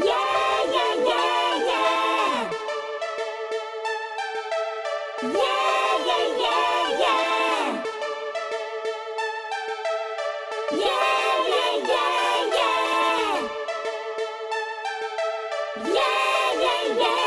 yeah, yeah. yeah!